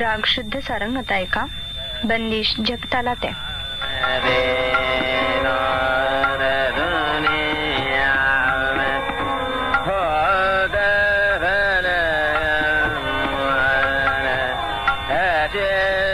राग शुद्ध सारंगत आहे का बंदिश जगताला ते Yeah.